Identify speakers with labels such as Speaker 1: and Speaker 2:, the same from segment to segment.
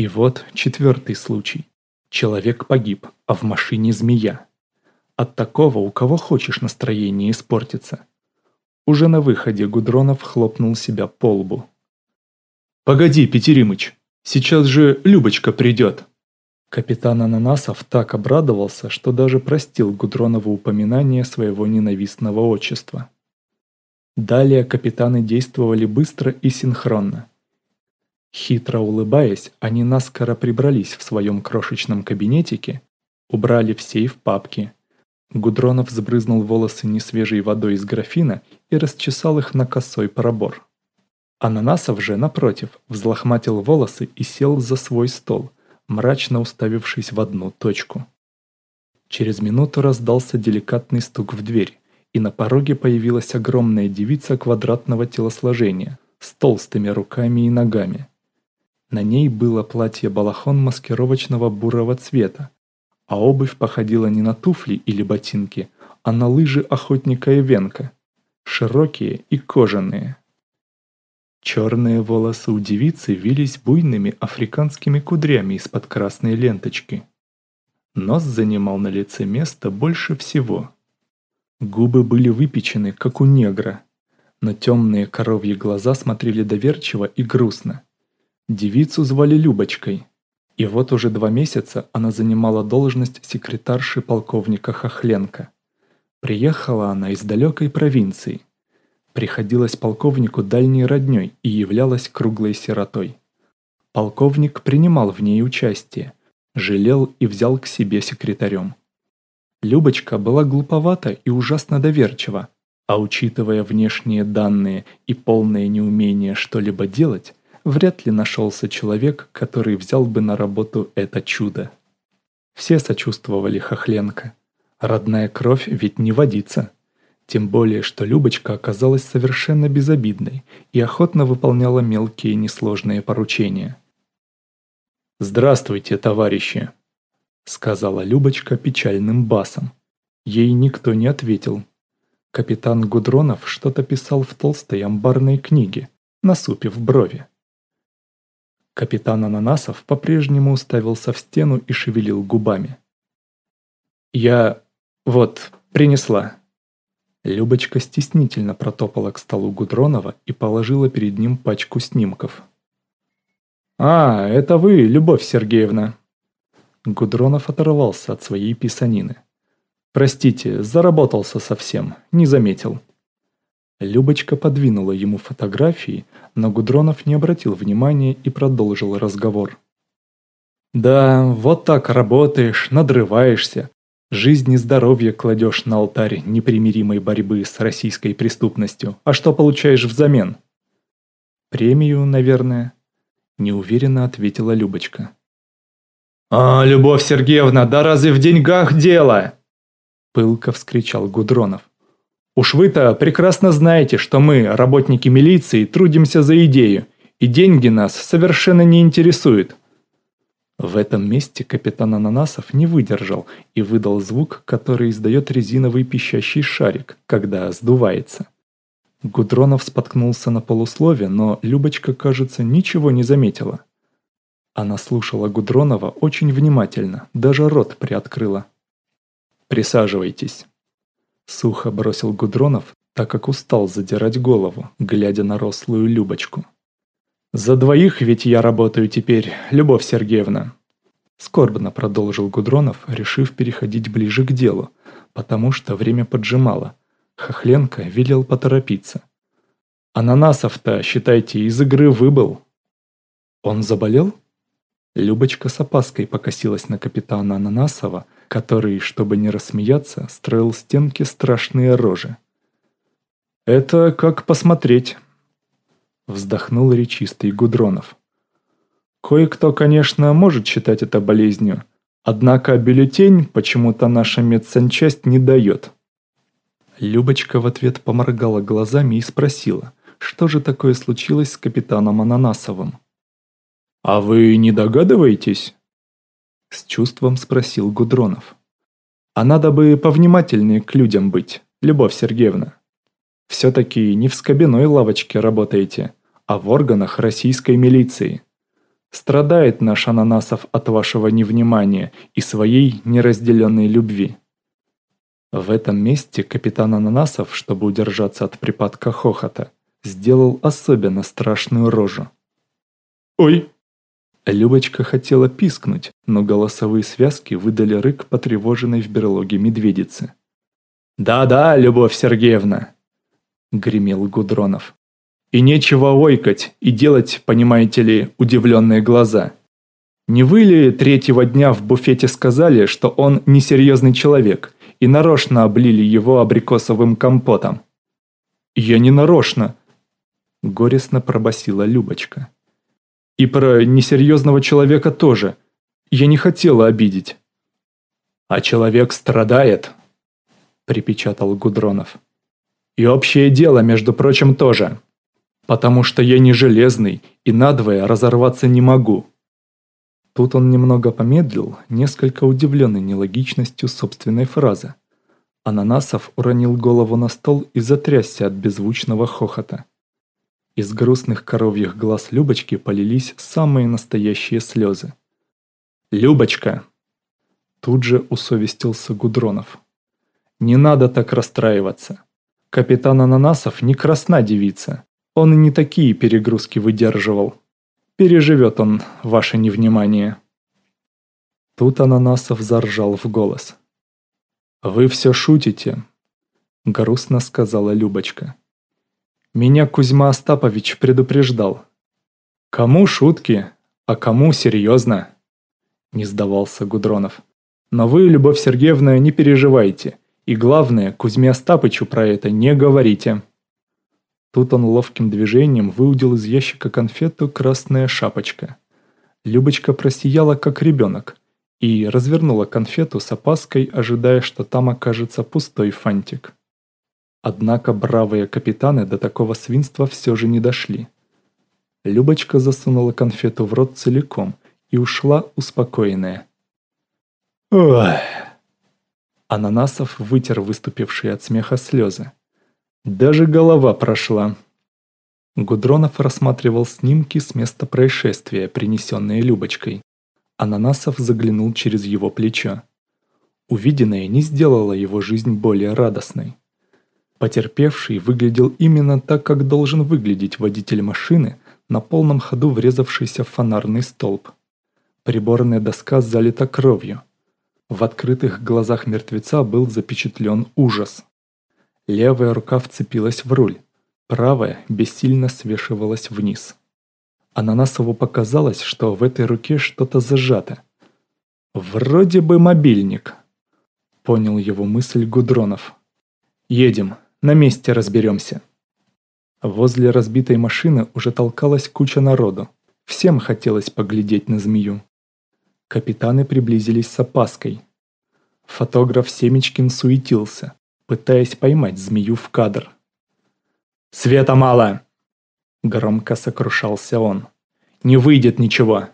Speaker 1: И вот четвертый случай. Человек погиб, а в машине змея. От такого у кого хочешь настроение испортится. Уже на выходе Гудронов хлопнул себя по лбу. «Погоди, Петеримыч, сейчас же Любочка придет!» Капитан Ананасов так обрадовался, что даже простил Гудронову упоминание своего ненавистного отчества. Далее капитаны действовали быстро и синхронно. Хитро улыбаясь, они наскоро прибрались в своем крошечном кабинетике, убрали в сейф папки. Гудронов сбрызнул волосы несвежей водой из графина и расчесал их на косой пробор. Ананасов же, напротив, взлохматил волосы и сел за свой стол, мрачно уставившись в одну точку. Через минуту раздался деликатный стук в дверь, и на пороге появилась огромная девица квадратного телосложения с толстыми руками и ногами. На ней было платье-балахон маскировочного бурого цвета, а обувь походила не на туфли или ботинки, а на лыжи охотника и венка, широкие и кожаные. Черные волосы у девицы вились буйными африканскими кудрями из-под красной ленточки. Нос занимал на лице место больше всего. Губы были выпечены, как у негра, но темные коровьи глаза смотрели доверчиво и грустно. Девицу звали Любочкой, и вот уже два месяца она занимала должность секретарши полковника Хохленко. Приехала она из далекой провинции – приходилась полковнику дальней роднёй и являлась круглой сиротой. Полковник принимал в ней участие, жалел и взял к себе секретарем. Любочка была глуповата и ужасно доверчива, а учитывая внешние данные и полное неумение что-либо делать, вряд ли нашелся человек, который взял бы на работу это чудо. Все сочувствовали Хохленко. Родная кровь ведь не водится. Тем более, что Любочка оказалась совершенно безобидной и охотно выполняла мелкие несложные поручения. «Здравствуйте, товарищи!» — сказала Любочка печальным басом. Ей никто не ответил. Капитан Гудронов что-то писал в толстой амбарной книге, насупив брови. Капитан Ананасов по-прежнему уставился в стену и шевелил губами. «Я... вот, принесла», Любочка стеснительно протопала к столу Гудронова и положила перед ним пачку снимков. «А, это вы, Любовь Сергеевна!» Гудронов оторвался от своей писанины. «Простите, заработался совсем, не заметил». Любочка подвинула ему фотографии, но Гудронов не обратил внимания и продолжил разговор. «Да, вот так работаешь, надрываешься, Жизнь и здоровье кладешь на алтарь непримиримой борьбы с российской преступностью. А что получаешь взамен? Премию, наверное. Неуверенно ответила Любочка. «А, Любовь Сергеевна, да разве в деньгах дело?» Пылко вскричал Гудронов. «Уж вы-то прекрасно знаете, что мы, работники милиции, трудимся за идею, и деньги нас совершенно не интересуют. В этом месте капитан Ананасов не выдержал и выдал звук, который издает резиновый пищащий шарик, когда сдувается. Гудронов споткнулся на полуслове, но Любочка, кажется, ничего не заметила. Она слушала Гудронова очень внимательно, даже рот приоткрыла. «Присаживайтесь», — сухо бросил Гудронов, так как устал задирать голову, глядя на рослую Любочку. «За двоих ведь я работаю теперь, Любовь Сергеевна». Скорбно продолжил Гудронов, решив переходить ближе к делу, потому что время поджимало. Хохленко велел поторопиться. «Ананасов-то, считайте, из игры выбыл». «Он заболел?» Любочка с опаской покосилась на капитана Ананасова, который, чтобы не рассмеяться, строил стенки страшные рожи. «Это как посмотреть», Вздохнул речистый Гудронов. Кое-кто, конечно, может считать это болезнью, однако бюллетень почему-то наша медсанчасть не дает. Любочка в ответ поморгала глазами и спросила, что же такое случилось с капитаном Ананасовым. «А вы не догадываетесь?» С чувством спросил Гудронов. «А надо бы повнимательнее к людям быть, Любовь Сергеевна. Все-таки не в скобяной лавочке работаете, а в органах российской милиции. Страдает наш Ананасов от вашего невнимания и своей неразделенной любви. В этом месте капитан Ананасов, чтобы удержаться от припадка хохота, сделал особенно страшную рожу. «Ой!» Любочка хотела пискнуть, но голосовые связки выдали рык потревоженной в берлоге медведицы. «Да-да, Любовь Сергеевна!» — гремел Гудронов. «И нечего ойкать и делать, понимаете ли, удивленные глаза. Не вы ли третьего дня в буфете сказали, что он несерьезный человек, и нарочно облили его абрикосовым компотом?» «Я не нарочно!» — горестно пробасила Любочка. «И про несерьезного человека тоже. Я не хотела обидеть». «А человек страдает», — припечатал Гудронов. И общее дело, между прочим, тоже. Потому что я не железный и надвое разорваться не могу. Тут он немного помедлил, несколько удивленный нелогичностью собственной фразы. Ананасов уронил голову на стол и затрясся от беззвучного хохота. Из грустных коровьих глаз Любочки полились самые настоящие слезы. «Любочка!» Тут же усовестился Гудронов. «Не надо так расстраиваться. Капитан Ананасов не красна девица. Он и не такие перегрузки выдерживал. Переживет он ваше невнимание. Тут Ананасов заржал в голос. «Вы все шутите», — грустно сказала Любочка. «Меня Кузьма Остапович предупреждал. Кому шутки, а кому серьезно?» Не сдавался Гудронов. «Но вы, Любовь Сергеевна, не переживайте. И главное, Кузьме Остапычу про это не говорите. Тут он ловким движением выудил из ящика конфету «Красная шапочка». Любочка просияла, как ребенок, и развернула конфету с опаской, ожидая, что там окажется пустой фантик. Однако бравые капитаны до такого свинства все же не дошли. Любочка засунула конфету в рот целиком и ушла успокоенная. «Ой!» Ананасов вытер выступившие от смеха слезы. Даже голова прошла. Гудронов рассматривал снимки с места происшествия, принесенные Любочкой. Ананасов заглянул через его плечо. Увиденное не сделало его жизнь более радостной. Потерпевший выглядел именно так, как должен выглядеть водитель машины, на полном ходу врезавшийся в фонарный столб. Приборная доска залита кровью. В открытых глазах мертвеца был запечатлен ужас. Левая рука вцепилась в руль, правая бессильно свешивалась вниз. Ананасову показалось, что в этой руке что-то зажато. «Вроде бы мобильник», — понял его мысль Гудронов. «Едем, на месте разберемся». Возле разбитой машины уже толкалась куча народу. Всем хотелось поглядеть на змею. Капитаны приблизились с опаской. Фотограф Семечкин суетился, пытаясь поймать змею в кадр. «Света мало!» Громко сокрушался он. «Не выйдет ничего!»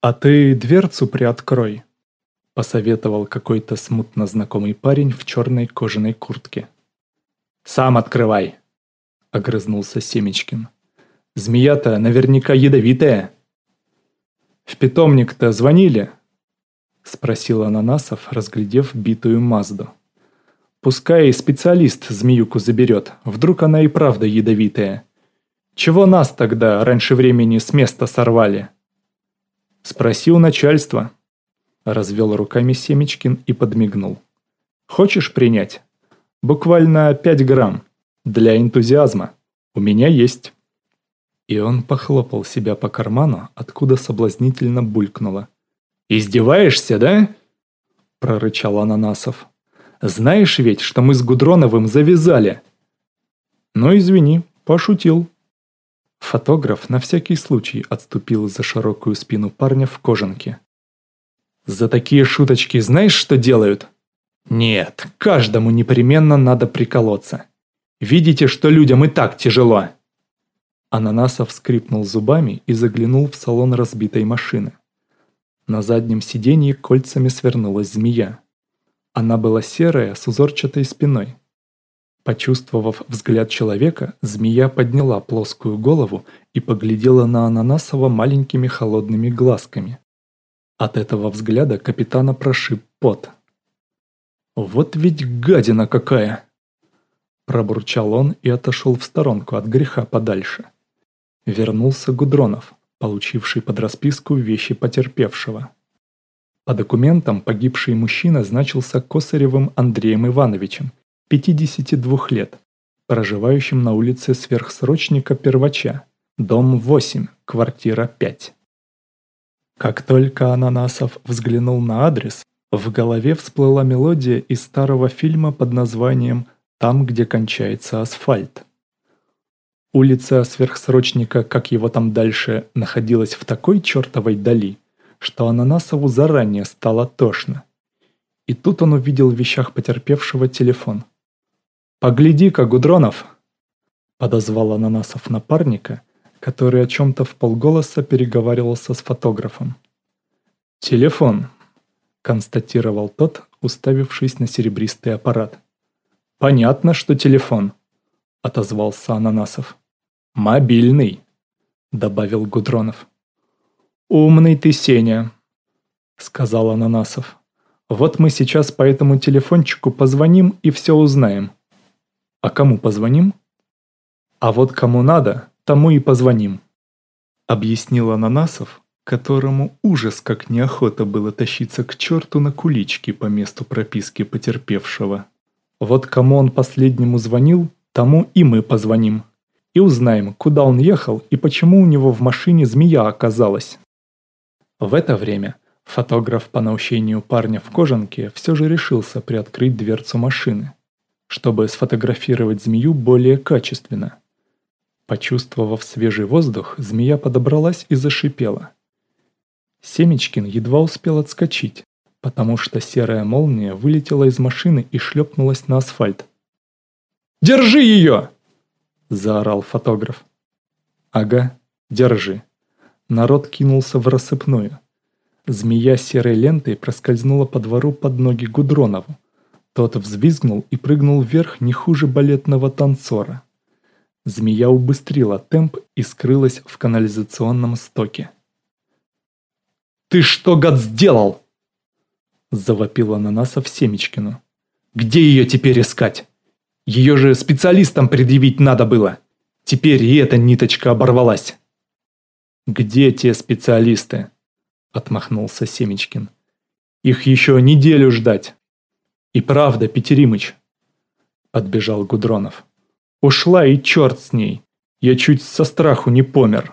Speaker 1: «А ты дверцу приоткрой», — посоветовал какой-то смутно знакомый парень в черной кожаной куртке. «Сам открывай», — огрызнулся Семечкин. «Змея-то наверняка ядовитая». «В питомник-то звонили?» — спросил Ананасов, разглядев битую Мазду. «Пускай специалист змеюку заберет, вдруг она и правда ядовитая. Чего нас тогда раньше времени с места сорвали?» «Спроси у начальства», — развел руками Семечкин и подмигнул. «Хочешь принять? Буквально пять грамм. Для энтузиазма. У меня есть». И он похлопал себя по карману, откуда соблазнительно булькнуло. «Издеваешься, да?» – прорычал Ананасов. «Знаешь ведь, что мы с Гудроновым завязали?» «Ну, извини, пошутил». Фотограф на всякий случай отступил за широкую спину парня в кожанке. «За такие шуточки знаешь, что делают?» «Нет, каждому непременно надо приколоться. Видите, что людям и так тяжело?» Ананасов скрипнул зубами и заглянул в салон разбитой машины. На заднем сиденье кольцами свернулась змея. Она была серая, с узорчатой спиной. Почувствовав взгляд человека, змея подняла плоскую голову и поглядела на Ананасова маленькими холодными глазками. От этого взгляда капитана прошиб пот. «Вот ведь гадина какая!» Пробурчал он и отошел в сторонку от греха подальше. Вернулся Гудронов, получивший под расписку вещи потерпевшего. По документам погибший мужчина значился Косаревым Андреем Ивановичем 52 лет, проживающим на улице сверхсрочника Первача, дом 8, квартира 5. Как только Ананасов взглянул на адрес, в голове всплыла мелодия из старого фильма под названием «Там, где кончается асфальт». Улица сверхсрочника, как его там дальше, находилась в такой чертовой дали, что Ананасову заранее стало тошно. И тут он увидел в вещах потерпевшего телефон – «Погляди-ка, Гудронов!» Подозвал Ананасов напарника, который о чем-то в полголоса переговаривался с фотографом. «Телефон», — констатировал тот, уставившись на серебристый аппарат. «Понятно, что телефон», — отозвался Ананасов. «Мобильный», — добавил Гудронов. «Умный ты, Сеня», — сказал Ананасов. «Вот мы сейчас по этому телефончику позвоним и все узнаем. А кому позвоним? А вот кому надо, тому и позвоним. Объяснил Ананасов, которому ужас как неохота было тащиться к черту на куличке по месту прописки потерпевшего. Вот кому он последнему звонил, тому и мы позвоним. И узнаем, куда он ехал и почему у него в машине змея оказалась. В это время фотограф по наущению парня в кожанке все же решился приоткрыть дверцу машины чтобы сфотографировать змею более качественно. Почувствовав свежий воздух, змея подобралась и зашипела. Семечкин едва успел отскочить, потому что серая молния вылетела из машины и шлепнулась на асфальт. «Держи ее!» – заорал фотограф. «Ага, держи». Народ кинулся в рассыпную. Змея серой лентой проскользнула по двору под ноги Гудронову, тот взвизгнул и прыгнул вверх не хуже балетного танцора. Змея убыстрила темп и скрылась в канализационном стоке. «Ты что, гад, сделал?» Завопила Ананасов Семечкину. «Где ее теперь искать? Ее же специалистам предъявить надо было. Теперь и эта ниточка оборвалась». «Где те специалисты?» Отмахнулся Семечкин. «Их еще неделю ждать». «И правда, Петеримыч!» Подбежал Гудронов. «Ушла и черт с ней! Я чуть со страху не помер.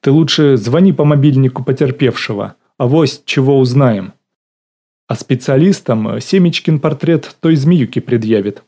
Speaker 1: Ты лучше звони по мобильнику потерпевшего, а вось чего узнаем. А специалистам Семечкин портрет той змеюки предъявит».